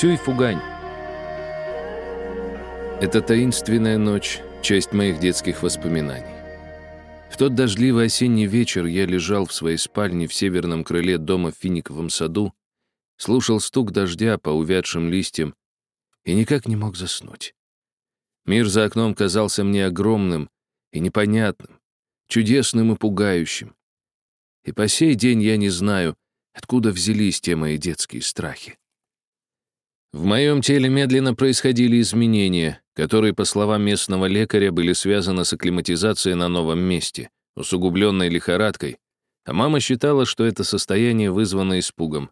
Сюй Фугань. Это таинственная ночь, часть моих детских воспоминаний. В тот дождливый осенний вечер я лежал в своей спальне в северном крыле дома в Финиковом саду, слушал стук дождя по увядшим листьям и никак не мог заснуть. Мир за окном казался мне огромным и непонятным, чудесным и пугающим. И по сей день я не знаю, откуда взялись те мои детские страхи. В моем теле медленно происходили изменения, которые, по словам местного лекаря, были связаны с акклиматизацией на новом месте, усугубленной лихорадкой, а мама считала, что это состояние вызвано испугом.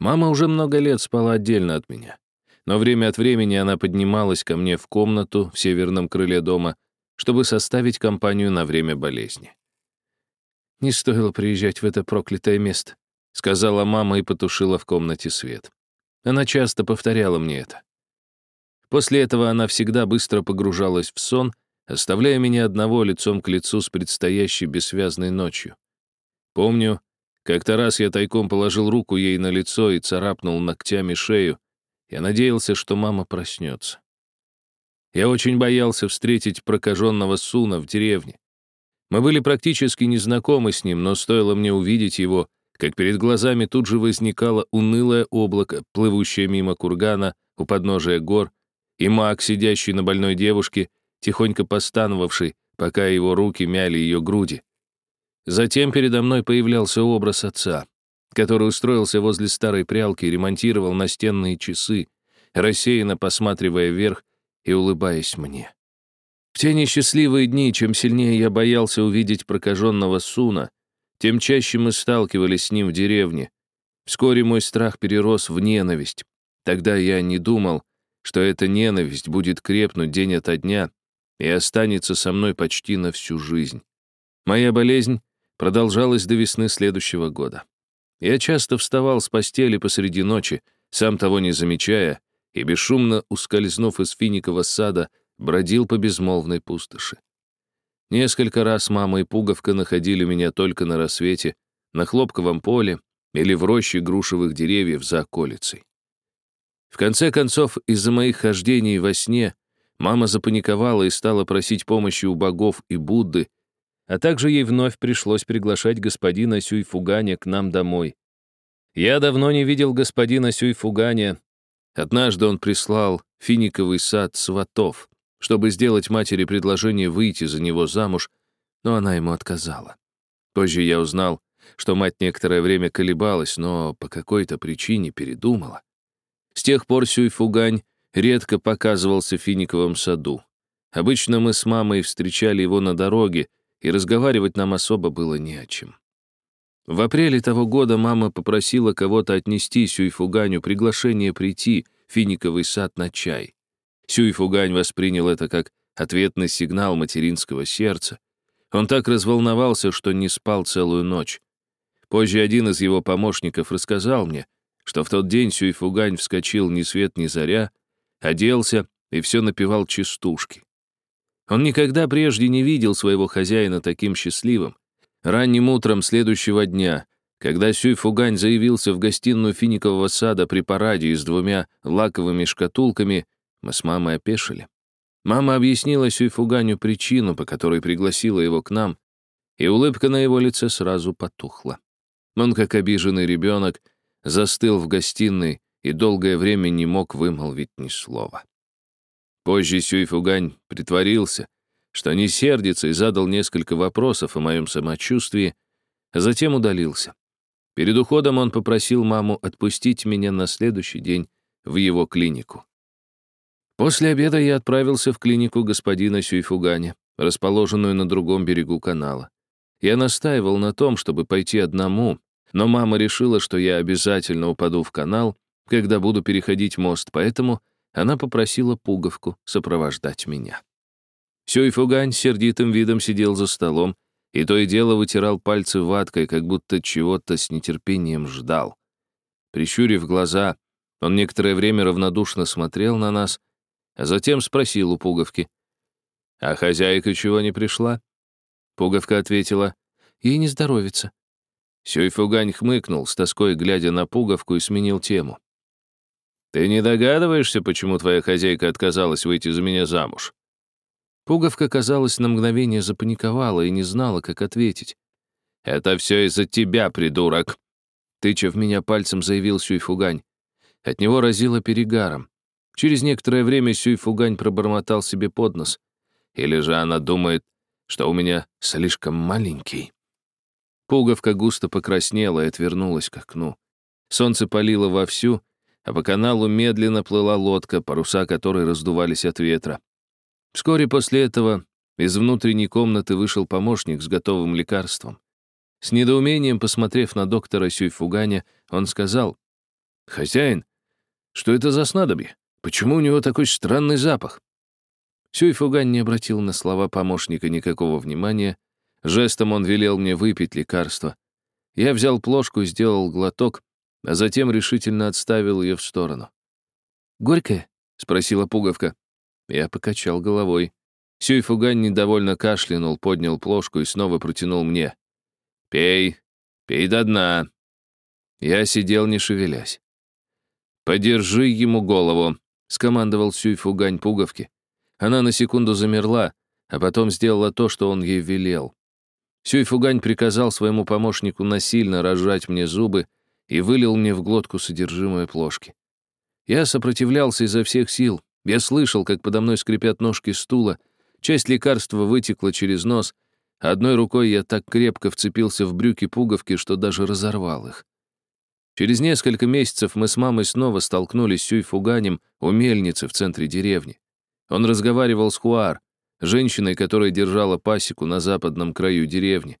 Мама уже много лет спала отдельно от меня, но время от времени она поднималась ко мне в комнату в северном крыле дома, чтобы составить компанию на время болезни. «Не стоило приезжать в это проклятое место», — сказала мама и потушила в комнате свет. Она часто повторяла мне это. После этого она всегда быстро погружалась в сон, оставляя меня одного лицом к лицу с предстоящей бессвязной ночью. Помню, как-то раз я тайком положил руку ей на лицо и царапнул ногтями шею. Я надеялся, что мама проснется. Я очень боялся встретить прокаженного Суна в деревне. Мы были практически незнакомы с ним, но стоило мне увидеть его, как перед глазами тут же возникало унылое облако, плывущее мимо кургана у подножия гор, и маг, сидящий на больной девушке, тихонько постановавший, пока его руки мяли ее груди. Затем передо мной появлялся образ отца, который устроился возле старой прялки и ремонтировал настенные часы, рассеянно посматривая вверх и улыбаясь мне. В те несчастливые дни, чем сильнее я боялся увидеть прокаженного Суна, тем чаще мы сталкивались с ним в деревне. Вскоре мой страх перерос в ненависть. Тогда я не думал, что эта ненависть будет крепнуть день ото дня и останется со мной почти на всю жизнь. Моя болезнь продолжалась до весны следующего года. Я часто вставал с постели посреди ночи, сам того не замечая, и, бесшумно ускользнув из финикового сада, бродил по безмолвной пустоши. Несколько раз мама и пуговка находили меня только на рассвете, на хлопковом поле или в роще грушевых деревьев за околицей. В конце концов, из-за моих хождений во сне мама запаниковала и стала просить помощи у богов и Будды, а также ей вновь пришлось приглашать господина Сюйфуганя к нам домой. Я давно не видел господина Сюйфуганя. Однажды он прислал финиковый сад сватов, чтобы сделать матери предложение выйти за него замуж, но она ему отказала. Позже я узнал, что мать некоторое время колебалась, но по какой-то причине передумала. С тех пор Сюйфугань редко показывался в финиковом саду. Обычно мы с мамой встречали его на дороге, и разговаривать нам особо было не о чем. В апреле того года мама попросила кого-то отнести Сюйфуганю приглашение прийти в финиковый сад на чай. Сюйфугань воспринял это как ответный сигнал материнского сердца. Он так разволновался, что не спал целую ночь. Позже один из его помощников рассказал мне, что в тот день Сюйфугань вскочил ни свет ни заря, оделся и все напевал частушки. Он никогда прежде не видел своего хозяина таким счастливым. Ранним утром следующего дня, когда Сюй Фугань заявился в гостиную финикового сада при параде с двумя лаковыми шкатулками, мы с мамой опешили. Мама объяснила Сюй Фуганю причину, по которой пригласила его к нам, и улыбка на его лице сразу потухла. Он, как обиженный ребенок, застыл в гостиной и долгое время не мог вымолвить ни слова. Позже Сюйфугань притворился, что не сердится и задал несколько вопросов о моем самочувствии, а затем удалился. Перед уходом он попросил маму отпустить меня на следующий день в его клинику. После обеда я отправился в клинику господина Сюйфуганя, расположенную на другом берегу канала. Я настаивал на том, чтобы пойти одному, но мама решила, что я обязательно упаду в канал, когда буду переходить мост, поэтому она попросила пуговку сопровождать меня. Сюйфугань сердитым видом сидел за столом и то и дело вытирал пальцы ваткой, как будто чего-то с нетерпением ждал. Прищурив глаза, он некоторое время равнодушно смотрел на нас, а затем спросил у пуговки. «А хозяйка чего не пришла?» Пуговка ответила, «Ей не здоровится». Сюйфугань хмыкнул, с тоской глядя на пуговку, и сменил тему. Ты не догадываешься, почему твоя хозяйка отказалась выйти за меня замуж?» Пуговка, казалось, на мгновение запаниковала и не знала, как ответить. «Это все из-за тебя, придурок!» Тыча в меня пальцем, заявил Сюйфугань. От него разило перегаром. Через некоторое время Сюйфугань пробормотал себе под нос. Или же она думает, что у меня слишком маленький. Пуговка густо покраснела и отвернулась к окну. Солнце палило вовсю, а по каналу медленно плыла лодка, паруса которой раздувались от ветра. Вскоре после этого из внутренней комнаты вышел помощник с готовым лекарством. С недоумением, посмотрев на доктора Сюйфуганя, он сказал, «Хозяин, что это за снадобье? Почему у него такой странный запах?» Сюйфугань не обратил на слова помощника никакого внимания, Жестом он велел мне выпить лекарство. Я взял плошку и сделал глоток, а затем решительно отставил ее в сторону. «Горькое?» — спросила пуговка. Я покачал головой. Сюйфугань недовольно кашлянул, поднял плошку и снова протянул мне. «Пей, пей до дна». Я сидел, не шевелясь. «Подержи ему голову», — скомандовал Сюйфугань пуговки. Она на секунду замерла, а потом сделала то, что он ей велел. Сюйфугань приказал своему помощнику насильно разжать мне зубы и вылил мне в глотку содержимое плошки. Я сопротивлялся изо всех сил. Я слышал, как подо мной скрипят ножки стула, часть лекарства вытекла через нос, одной рукой я так крепко вцепился в брюки пуговки, что даже разорвал их. Через несколько месяцев мы с мамой снова столкнулись с Сюйфуганем у мельницы в центре деревни. Он разговаривал с Хуар, женщиной, которая держала пасеку на западном краю деревни.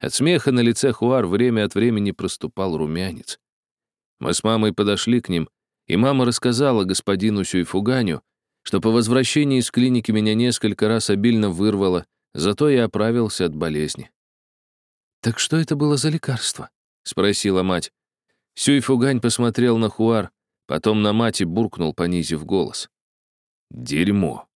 От смеха на лице Хуар время от времени проступал румянец. Мы с мамой подошли к ним, и мама рассказала господину Сюйфуганю, что по возвращении из клиники меня несколько раз обильно вырвало, зато я оправился от болезни. «Так что это было за лекарство?» — спросила мать. Сюйфугань посмотрел на Хуар, потом на мать и буркнул, понизив голос. «Дерьмо».